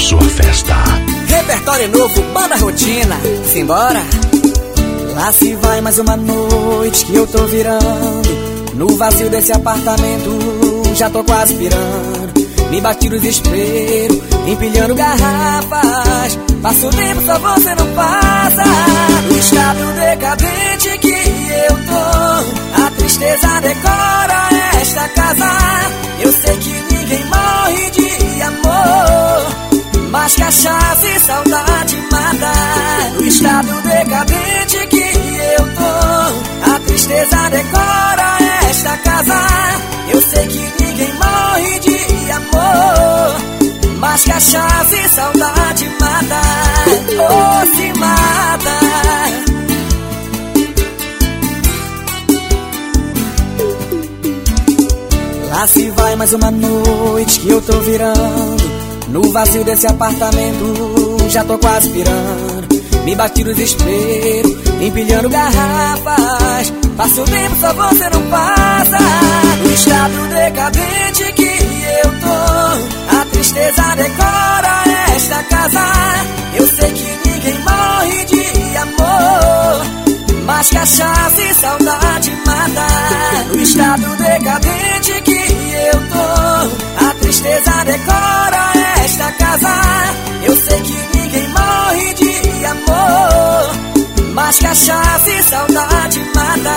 sua festa. Repertório novo, banda rotina, simbora. Lá se vai mais uma noite que eu tô virando. No vazio desse apartamento, já tô quase pirando. Me bati no desespero, empilhando garrafas. Passo o tempo, só você não passa. No estado decadente que eu tô, a tristeza decora mas cachaça e saudade mata. No estado decadente que eu tô, a tristeza decora esta casa. Eu sei que ninguém morre de amor, mas cachaça e saudade mata. Oh, se mata. Lá se vai mais uma noite que eu tô virando. No vazio desse apartamento, já tô quase pirando. Me bati no desespero, empilhando garrafas. Passa o tempo, só você não passa. No estado decadente que eu tô, a tristeza decora esta casa. Eu sei que ninguém morre de amor, mas cachaça e saudade mata. No estado decadente que eu tô, a tristeza decora sei que ninguém morre de amor, mas cachaça e saudade mata.